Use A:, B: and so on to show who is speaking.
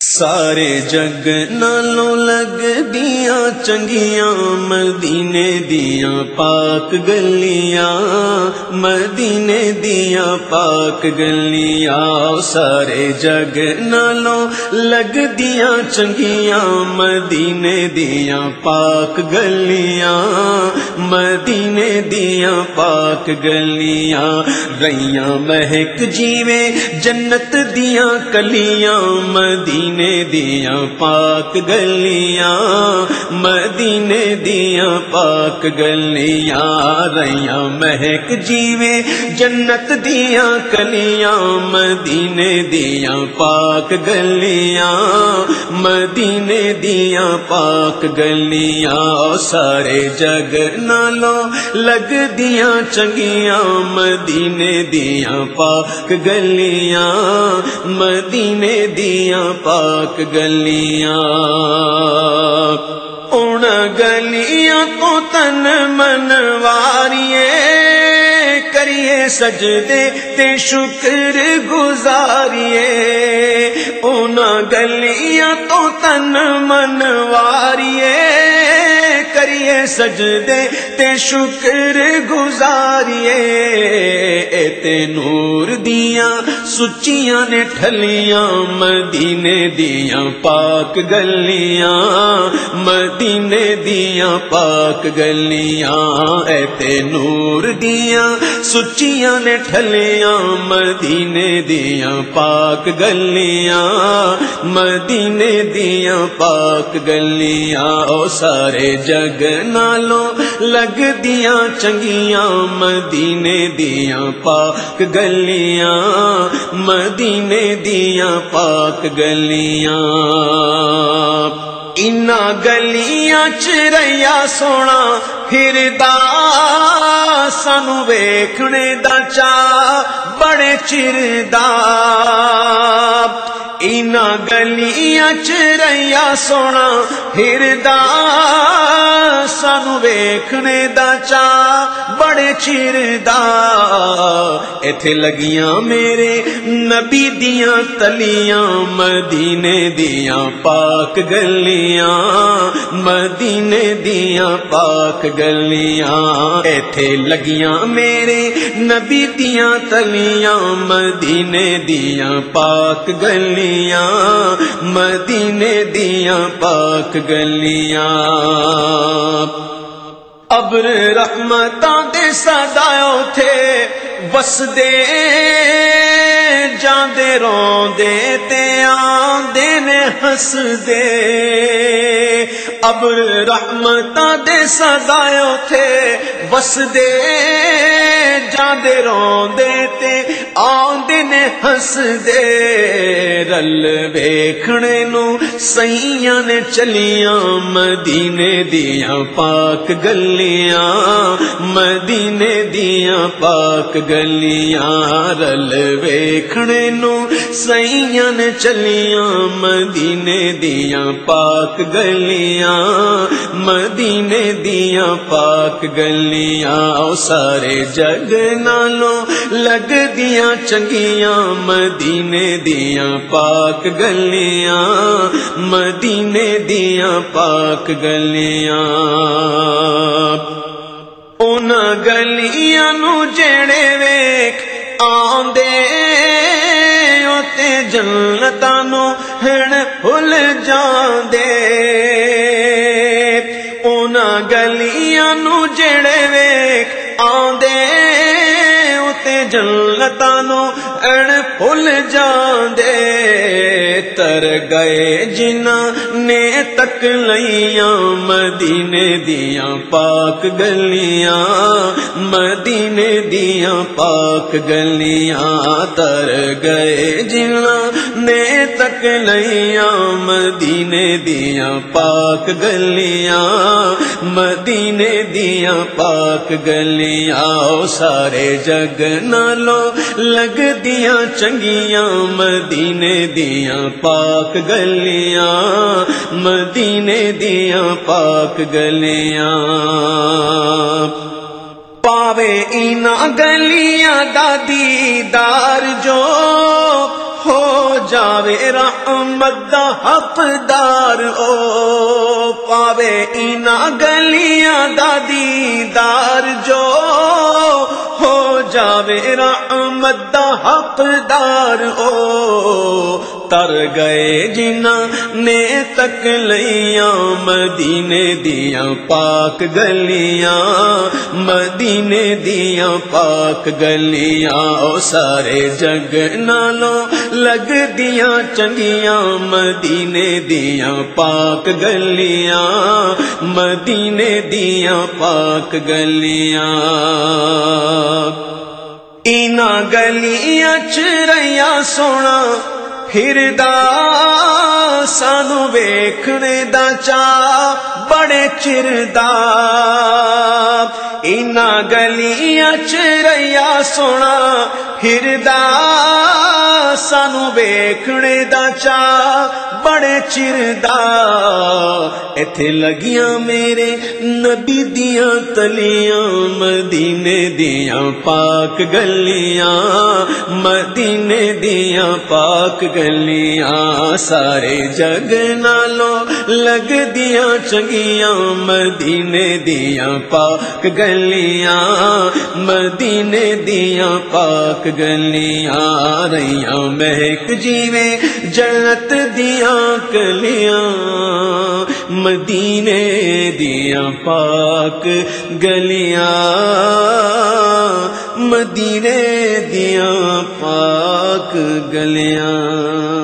A: سارے جگ نالوں لگ دیا چنگیاں مدینے دیا پاک گلیاں، مدینے دیا پاک گلیاں، سارے جگ نالوں لگ دیا چنگیاں مدینے دیا پاک گلیاں، مدینے دیا پاک گلیاں۔ ریاں مہک جیوے جنت دیا کلیاں، مدینے مدینے دیا پاک گلیاں، مدینے دیا پاک گلیاں ریاں مہک جیوے جنت دیا کلیاں مدینے دیا پاک گلیاں، مدینے دیا پاک گلیاں، سارے جگ نالوں لگ دیا چنگیاں، مدینے دیا پاک گلیاں، مدینے دیا پاک خاک گلیاں۔ ان گلیاں تو تن منواریے کریے سجدے تے شکر گزاریے۔ ان گلیاں تو تن منواریے کریے سجدے، تے شکر گزاریے۔ تے نور دیا سچیاں نے ٹھلیاں، مدینے دیا پاک گلیاں۔ مدینے دیا پاک گلیاں۔ ایتے نور دیا سچیاں نے ٹھلیاں، مدینے دیا پاک گلیاں۔ مدینے دیا پاک گلیاں، او سارے جگ نالوں لگ دیا چنگیاں، مدینے دیا پاک گلیاں، مدینے دیا پاک گلیاں۔ ان گلیاں چریا سونا، پھر سانو ویکھنے دا چا، بڑے چردا ان گلیاں چریا سونا ہردا سانو ویکھنے دا چا بڑے چردا ایتھے لگیاں میرے نبی دیاں، تلیاں، مدینے دیاں، پاک گلیاں۔ مدینے دیاں پاک گلیاں، ایتھے لگیاں میرے نبی دیاں تلیاں، مدینے دیاں پاک گلیاں، مدینے دیاں پاک گلیاں۔ ابر رحمتاں دے سداؤ تھے بس دے جاندے روندے تے آندے نے ہس دے ابر دے سداؤ تھے بس دے جاندے روندے تے آندے نے ہس دے۔ رل ویکھنے نو سیاں نے چلیاں، مدینے دیاں پاک گلیاں، مدینے دیاں پاک گلیاں۔ رل ویکھنے نو سیاں نے چلیاں، مدینے دیاں پاک گلیاں۔ مدینے دیاں پاک گلیاں سارے جگ نالوں لگ دیاں چنگیاں مدینے دیاں پاک گلیاں مدینے دیاں پاک گلیاں ان گلیاں نو جڑے ویک آندے اوتے جنتاں نو جنتاں اڑ ہن بھول جاندے۔ تر گئے جنا نے تک لیاں مدینے دیاں پاک گلیاں، مدینے دیاں پاک گلیاں تر گئے جنا نے تک لیاں مدینے دیاں پاک گلیاں، مدینے دیاں پاک گلیاں سارے جگ نالوں لگ دیاں چنگیاں، مدینے دیاں پاک گلیاں، مدینے دیاں پاک گلیاں۔ پاوے اینا گلیاں دا دیدار جو ہو جاوے رحمت دا حقدار او۔ پاوے اینا گلیاں دا دیدار جو جاوے رحمت دا حقدار، او تر گئے جنا نے تک لیاں مدینے دیا پاک گلیاں، مدینے دیا پاک گلیاں، او سارے جگ نالوں لگ دیا چنگیاں، مدینے دیا پاک گلیاں، مدینے دیا پاک گلیاں۔ اینا گلیاں چریا سونا پھر سانو ویکھنے دا چا بڑے چردا اینا گلیاں چریا سونا پھر سانو ویکھنے دا چا بڑے چردا ایتھے لگیاں میرے نبی دیاں تلیاں، مدینے دیاں پاک گلیاں، مدینے دیاں پاک گلیاں۔ سارے جگ نالوں لگ دیاں چنگیاں، مدینے دیاں پاک گلیاں۔ مدینے دیاں پاک گلیاں، رہیاں مہک جیوے جنت دیاں کلیاں مدینے دیاں پاک گلیاں۔ مدینے دیاں پاک گلیاں۔